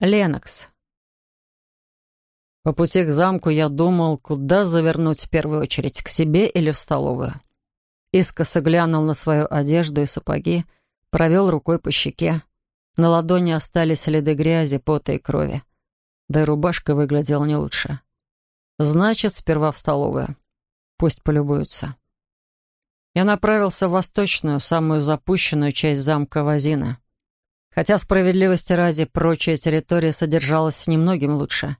Ленокс. По пути к замку я думал, куда завернуть в первую очередь, к себе или в столовую. Искоса глянул на свою одежду и сапоги, провел рукой по щеке. На ладони остались следы грязи, пота и крови. Да и рубашка выглядела не лучше. Значит, сперва в столовую. Пусть полюбуются. Я направился в восточную, самую запущенную часть замка Вазина. Хотя справедливости ради прочая территория содержалась немногим лучше.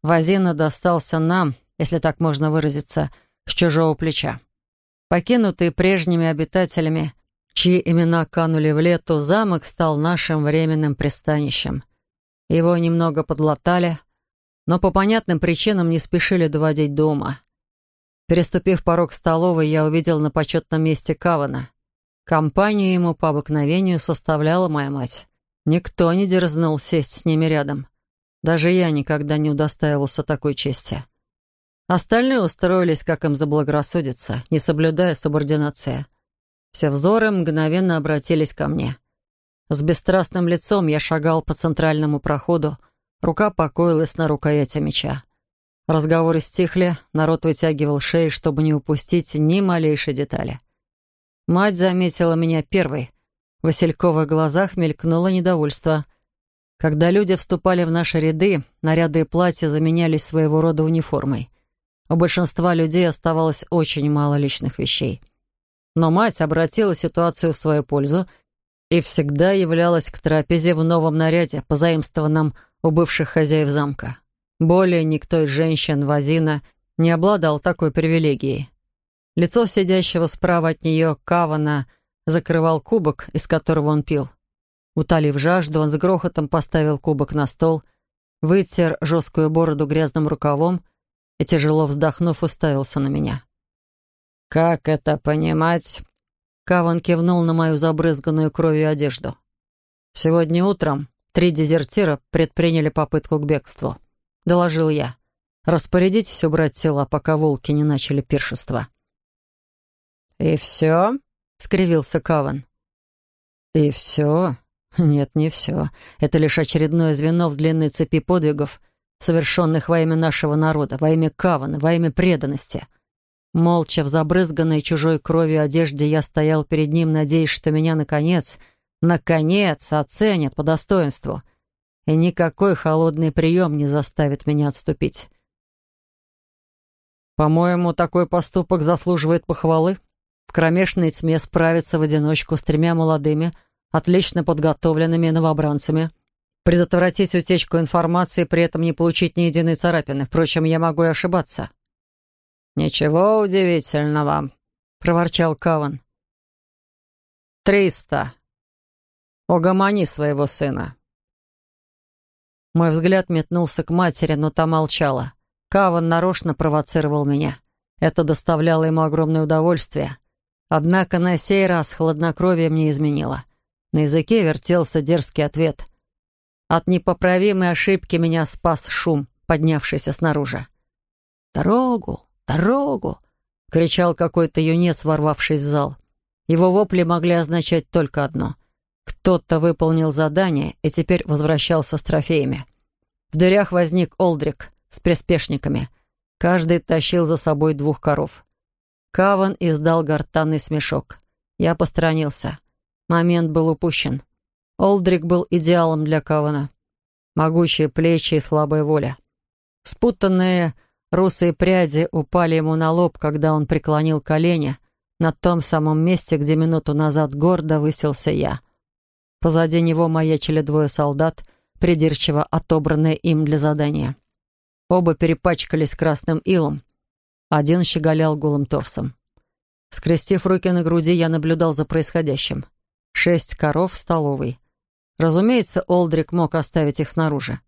Вазина достался нам, если так можно выразиться, с чужого плеча. Покинутый прежними обитателями, чьи имена канули в лету, замок стал нашим временным пристанищем. Его немного подлатали, но по понятным причинам не спешили доводить дома. Переступив порог столовой, я увидел на почетном месте Кавана. Компанию ему по обыкновению составляла моя мать. Никто не дерзнул сесть с ними рядом. Даже я никогда не удостаивался такой чести. Остальные устроились, как им заблагорассудится, не соблюдая субординации. Все взоры мгновенно обратились ко мне. С бесстрастным лицом я шагал по центральному проходу, рука покоилась на рукояти меча. Разговоры стихли, народ вытягивал шеи, чтобы не упустить ни малейшей детали. Мать заметила меня первой. В васильковых глазах мелькнуло недовольство. Когда люди вступали в наши ряды, наряды и платья заменялись своего рода униформой. У большинства людей оставалось очень мало личных вещей. Но мать обратила ситуацию в свою пользу и всегда являлась к трапезе в новом наряде, позаимствованном у бывших хозяев замка. Более никто из женщин Вазина не обладал такой привилегией. Лицо сидящего справа от нее Кавана закрывал кубок, из которого он пил. Утолив жажду, он с грохотом поставил кубок на стол, вытер жесткую бороду грязным рукавом и, тяжело вздохнув, уставился на меня. «Как это понимать?» Каван кивнул на мою забрызганную кровью одежду. «Сегодня утром три дезертира предприняли попытку к бегству», — доложил я. «Распорядитесь убрать тела, пока волки не начали пиршество». «И все?» — скривился Каван. «И все? Нет, не все. Это лишь очередное звено в длинной цепи подвигов, совершенных во имя нашего народа, во имя Кавана, во имя преданности». Молча в забрызганной чужой кровью одежде я стоял перед ним, надеясь, что меня, наконец, наконец оценят по достоинству. И никакой холодный прием не заставит меня отступить. «По-моему, такой поступок заслуживает похвалы», кромешной тьме справиться в одиночку с тремя молодыми, отлично подготовленными новобранцами, предотвратить утечку информации, при этом не получить ни единой царапины. Впрочем, я могу и ошибаться. «Ничего удивительного», — проворчал Каван. «Триста. Угомони своего сына». Мой взгляд метнулся к матери, но та молчала. Каван нарочно провоцировал меня. Это доставляло ему огромное удовольствие. Однако на сей раз хладнокровие мне изменило. На языке вертелся дерзкий ответ. От непоправимой ошибки меня спас шум, поднявшийся снаружи. «Дорогу! Дорогу!» — кричал какой-то юнец, ворвавшись в зал. Его вопли могли означать только одно. Кто-то выполнил задание и теперь возвращался с трофеями. В дырях возник Олдрик с приспешниками. Каждый тащил за собой двух коров. Каван издал гортанный смешок. Я посторонился. Момент был упущен. Олдрик был идеалом для Кавана. Могучие плечи и слабая воля. Спутанные русые пряди упали ему на лоб, когда он преклонил колени на том самом месте, где минуту назад гордо высился я. Позади него маячили двое солдат, придирчиво отобранные им для задания. Оба перепачкались красным илом, один щеголял голым торсом. Скрестив руки на груди, я наблюдал за происходящим. Шесть коров в столовой. Разумеется, Олдрик мог оставить их снаружи.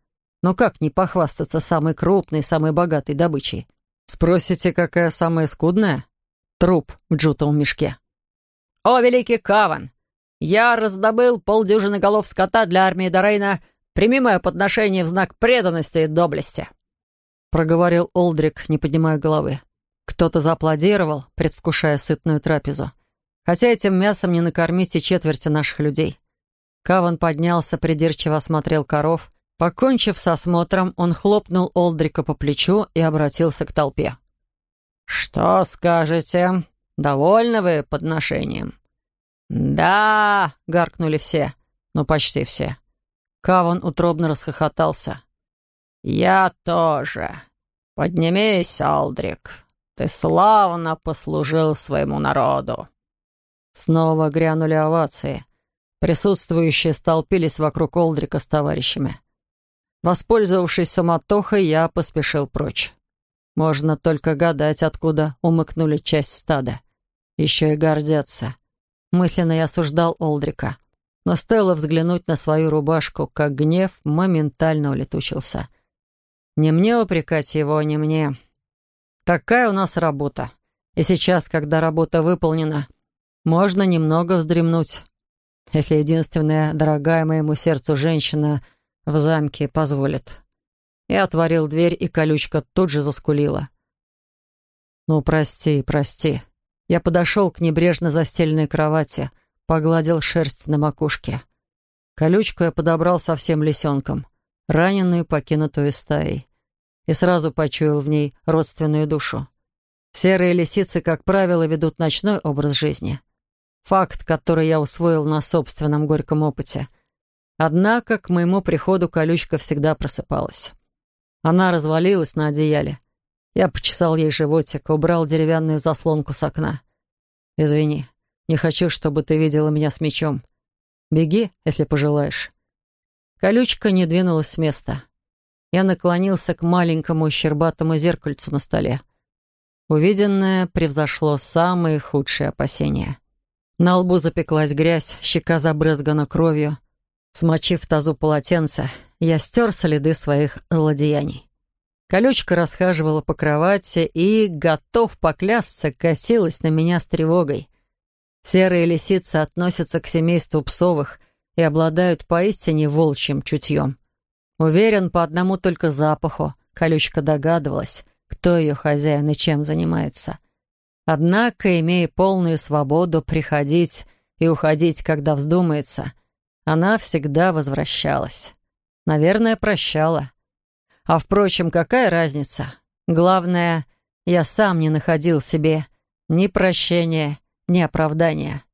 Но как не похвастаться самой крупной, самой богатой добычей? Спросите, какая самая скудная? Труп в джутовом мешке. «О, великий Каван! Я раздобыл полдюжины голов скота для армии Дорейна. Прими мое подношение в знак преданности и доблести!» Проговорил Олдрик, не поднимая головы. Кто-то зааплодировал, предвкушая сытную трапезу. Хотя этим мясом не накормить и четверти наших людей. Каван поднялся, придирчиво осмотрел коров Покончив с осмотром, он хлопнул Олдрика по плечу и обратился к толпе. «Что скажете? Довольны вы подношением?» «Да!» — гаркнули все. Ну, почти все. Каван утробно расхохотался. «Я тоже. Поднимись, Алдрик. Ты славно послужил своему народу». Снова грянули овации. Присутствующие столпились вокруг Олдрика с товарищами. Воспользовавшись суматохой, я поспешил прочь. Можно только гадать, откуда умыкнули часть стада. Еще и гордятся. Мысленно я осуждал Олдрика. Но стоило взглянуть на свою рубашку, как гнев моментально улетучился. Не мне упрекать его, не мне. Такая у нас работа. И сейчас, когда работа выполнена, можно немного вздремнуть. Если единственная дорогая моему сердцу женщина в замке позволит. Я отворил дверь, и колючка тут же заскулила. «Ну, прости, прости». Я подошел к небрежно застеленной кровати, погладил шерсть на макушке. Колючку я подобрал совсем лисенком, раненую, покинутую стаей, и сразу почуял в ней родственную душу. Серые лисицы, как правило, ведут ночной образ жизни. Факт, который я усвоил на собственном горьком опыте. Однако к моему приходу колючка всегда просыпалась. Она развалилась на одеяле. Я почесал ей животик, убрал деревянную заслонку с окна. «Извини, не хочу, чтобы ты видела меня с мечом. Беги, если пожелаешь». Колючка не двинулась с места. Я наклонился к маленькому щербатому зеркальцу на столе. Увиденное превзошло самые худшие опасения. На лбу запеклась грязь, щека забрызгана кровью. Смочив в тазу полотенце, я стер следы своих злодеяний. Колючка расхаживала по кровати и, готов поклясться, косилась на меня с тревогой. Серые лисицы относятся к семейству псовых и обладают поистине волчьим чутьем. Уверен, по одному только запаху колючка догадывалась, кто ее хозяин и чем занимается. Однако, имея полную свободу приходить и уходить, когда вздумается, она всегда возвращалась. Наверное, прощала. А впрочем, какая разница? Главное, я сам не находил себе ни прощения, ни оправдания.